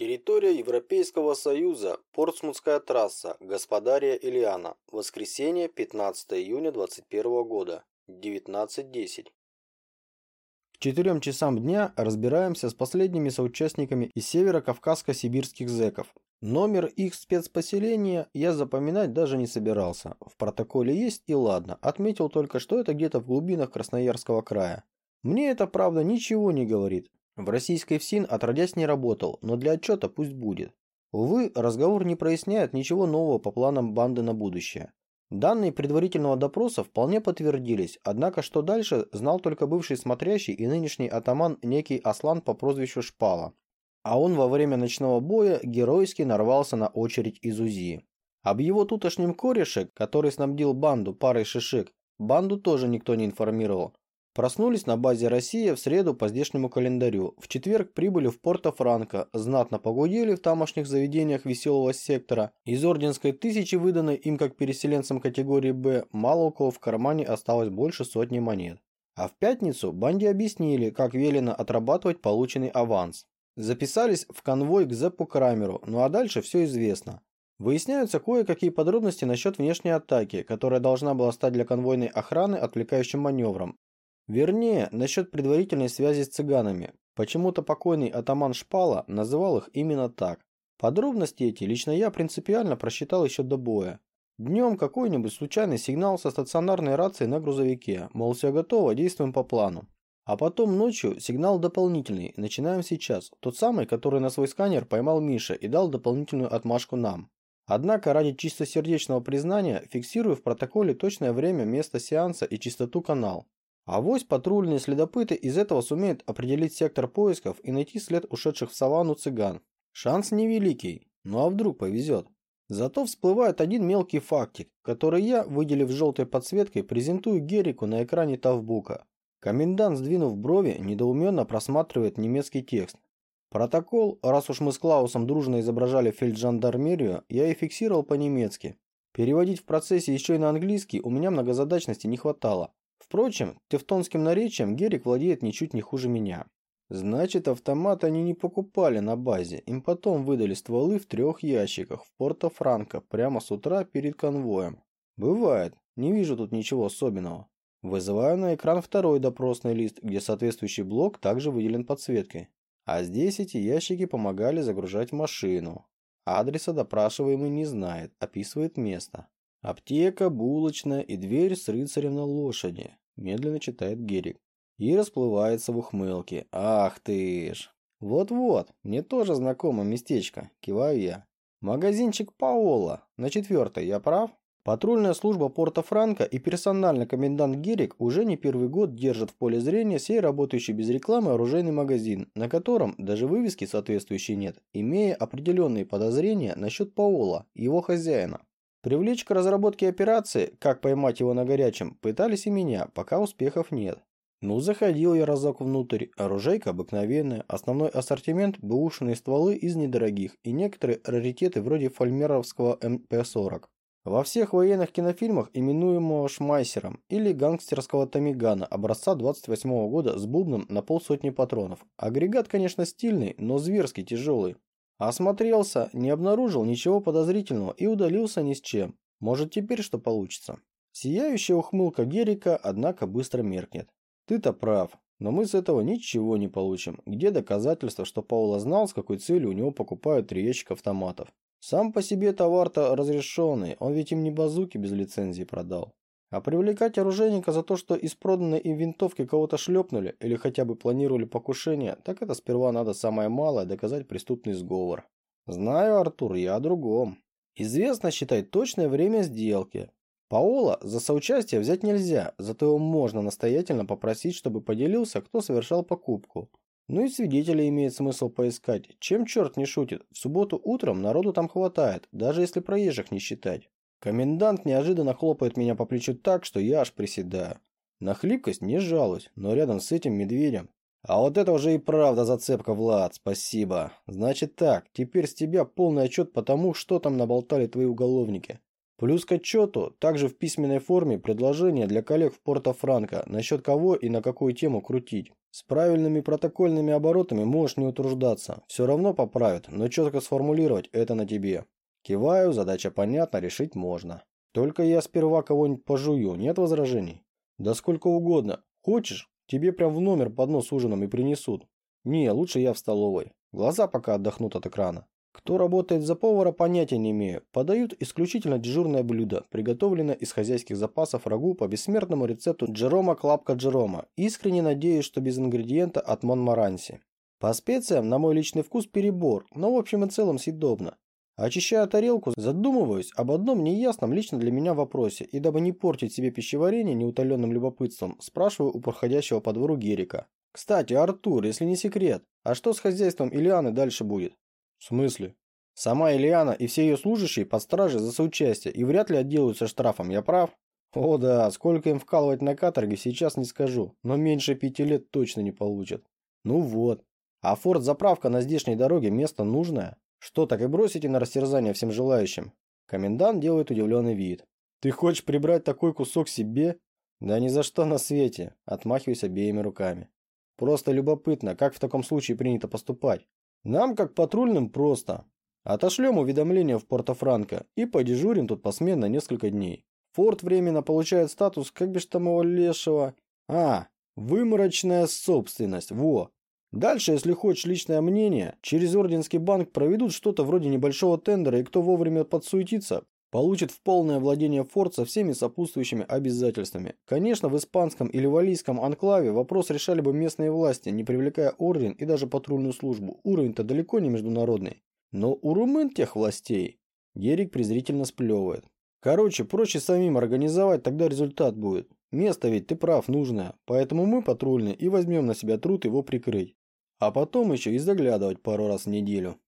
Территория Европейского Союза, Портсмутская трасса, Господария Ильяна. Воскресенье, 15 июня 2021 года, 19.10. К четырем часам дня разбираемся с последними соучастниками из северо-кавказско-сибирских зэков. Номер их спецпоселения я запоминать даже не собирался. В протоколе есть и ладно, отметил только, что это где-то в глубинах Красноярского края. Мне это, правда, ничего не говорит. В российской ФСИН отродясь не работал, но для отчета пусть будет. Увы, разговор не проясняет ничего нового по планам банды на будущее. Данные предварительного допроса вполне подтвердились, однако что дальше, знал только бывший смотрящий и нынешний атаман некий Аслан по прозвищу Шпала. А он во время ночного боя геройски нарвался на очередь из УЗИ. Об его тутошнем кореше, который снабдил банду парой шишек, банду тоже никто не информировал, Проснулись на базе «Россия» в среду по здешнему календарю. В четверг прибыли в Порто-Франко, знатно погудели в тамошних заведениях веселого сектора. Из орденской тысячи, выданной им как переселенцам категории «Б», мало у кого в кармане осталось больше сотни монет. А в пятницу банде объяснили, как велено отрабатывать полученный аванс. Записались в конвой к Зеппу Крамеру, ну а дальше все известно. Выясняются кое-какие подробности насчет внешней атаки, которая должна была стать для конвойной охраны отвлекающим маневром, Вернее, насчет предварительной связи с цыганами. Почему-то покойный атаман Шпала называл их именно так. Подробности эти лично я принципиально просчитал еще до боя. Днем какой-нибудь случайный сигнал со стационарной рации на грузовике, мол, все готово, действуем по плану. А потом ночью сигнал дополнительный, начинаем сейчас, тот самый, который на свой сканер поймал Миша и дал дополнительную отмашку нам. Однако ради чистосердечного признания фиксирую в протоколе точное время, место сеанса и частоту канал. А вось патрульные следопыты из этого сумеют определить сектор поисков и найти след ушедших в саванну цыган. Шанс невеликий, ну а вдруг повезет. Зато всплывает один мелкий фактик, который я, выделив желтой подсветкой, презентую Герику на экране Тавбука. Комендант, сдвинув брови, недоуменно просматривает немецкий текст. Протокол, раз уж мы с Клаусом дружно изображали фельджандармерию, я и фиксировал по-немецки. Переводить в процессе еще и на английский у меня многозадачности не хватало. Впрочем, тевтонским наречием Герик владеет ничуть не хуже меня. Значит, автомат они не покупали на базе, им потом выдали стволы в трех ящиках в Порто-Франко прямо с утра перед конвоем. Бывает, не вижу тут ничего особенного. Вызываю на экран второй допросный лист, где соответствующий блок также выделен подсветкой. А здесь эти ящики помогали загружать машину. Адреса допрашиваемый не знает, описывает место. Аптека, булочная и дверь с рыцарем на лошади, медленно читает Герик. И расплывается в ухмылке. Ах ты ж. Вот-вот, мне тоже знакомо местечко, киваю я. Магазинчик Паола, на четвертой, я прав? Патрульная служба Порто-Франко и персональный комендант Герик уже не первый год держат в поле зрения сей работающий без рекламы оружейный магазин, на котором даже вывески соответствующей нет, имея определенные подозрения насчет Паола, его хозяина. Привлечь к разработке операции, как поймать его на горячем, пытались и меня, пока успехов нет. Ну, заходил я разок внутрь, оружейка обыкновенная, основной ассортимент – бэушные стволы из недорогих и некоторые раритеты вроде фольмеровского МП-40. Во всех военных кинофильмах именуемого Шмайсером или гангстерского Томигана образца 28 -го года с бубном на полсотни патронов. Агрегат, конечно, стильный, но зверски тяжелый. Осмотрелся, не обнаружил ничего подозрительного и удалился ни с чем. Может теперь что получится. Сияющая ухмылка Герика, однако, быстро меркнет. Ты-то прав, но мы с этого ничего не получим. Где доказательства, что Паула знал, с какой целью у него покупают три ящика автоматов? Сам по себе товар-то разрешенный, он ведь им не базуки без лицензии продал. А привлекать оружейника за то, что из проданной им винтовки кого-то шлепнули или хотя бы планировали покушение, так это сперва надо самое малое доказать преступный сговор. Знаю, Артур, я о другом. Известно считать точное время сделки. Паола за соучастие взять нельзя, зато его можно настоятельно попросить, чтобы поделился, кто совершал покупку. Ну и свидетелей имеет смысл поискать. Чем черт не шутит, в субботу утром народу там хватает, даже если проезжих не считать. Комендант неожиданно хлопает меня по плечу так, что я аж приседаю. На хлипкость не жалуюсь, но рядом с этим медведем. А вот это уже и правда зацепка, Влад, спасибо. Значит так, теперь с тебя полный отчет по тому, что там наболтали твои уголовники. Плюс к отчету, также в письменной форме, предложение для коллег в Порто-Франко насчет кого и на какую тему крутить. С правильными протокольными оборотами можешь не утруждаться. Все равно поправят, но четко сформулировать это на тебе. Киваю, задача понятна, решить можно. Только я сперва кого-нибудь пожую, нет возражений? Да сколько угодно. Хочешь, тебе прям в номер поднос с ужином и принесут. Не, лучше я в столовой. Глаза пока отдохнут от экрана. Кто работает за повара, понятия не имею. Подают исключительно дежурное блюдо, приготовленное из хозяйских запасов рагу по бессмертному рецепту Джерома Клапка Джерома. Искренне надеюсь, что без ингредиента от Монмаранси. По специям, на мой личный вкус, перебор, но в общем и целом съедобно. Очищая тарелку, задумываюсь об одном неясном лично для меня вопросе, и дабы не портить себе пищеварение неутоленным любопытством, спрашиваю у проходящего по двору Герика. «Кстати, Артур, если не секрет, а что с хозяйством Ильяны дальше будет?» «В смысле?» «Сама Ильяна и все ее служащие под стражей за соучастие и вряд ли отделаются штрафом, я прав?» «О да, сколько им вкалывать на каторге, сейчас не скажу, но меньше пяти лет точно не получат». «Ну вот. А форт-заправка на здешней дороге место нужное?» Что, так и бросите на растерзание всем желающим? Комендант делает удивленный вид. Ты хочешь прибрать такой кусок себе? Да ни за что на свете. Отмахиваюсь обеими руками. Просто любопытно, как в таком случае принято поступать. Нам, как патрульным, просто. Отошлем уведомление в Порто-Франко и подежурим тут посменно несколько дней. Форт временно получает статус, как бишь там его лешего. А, выморочная собственность, во. Дальше, если хочешь личное мнение, через Орденский банк проведут что-то вроде небольшого тендера, и кто вовремя подсуетится, получит в полное владение форт со всеми сопутствующими обязательствами. Конечно, в испанском или валийском анклаве вопрос решали бы местные власти, не привлекая орден и даже патрульную службу. Уровень-то далеко не международный. Но у румын тех властей Ерик презрительно сплевывает. Короче, проще самим организовать, тогда результат будет. Место ведь, ты прав, нужное. Поэтому мы, патрульные, и возьмем на себя труд его прикрыть. А потом еще и заглядывать пару раз в неделю.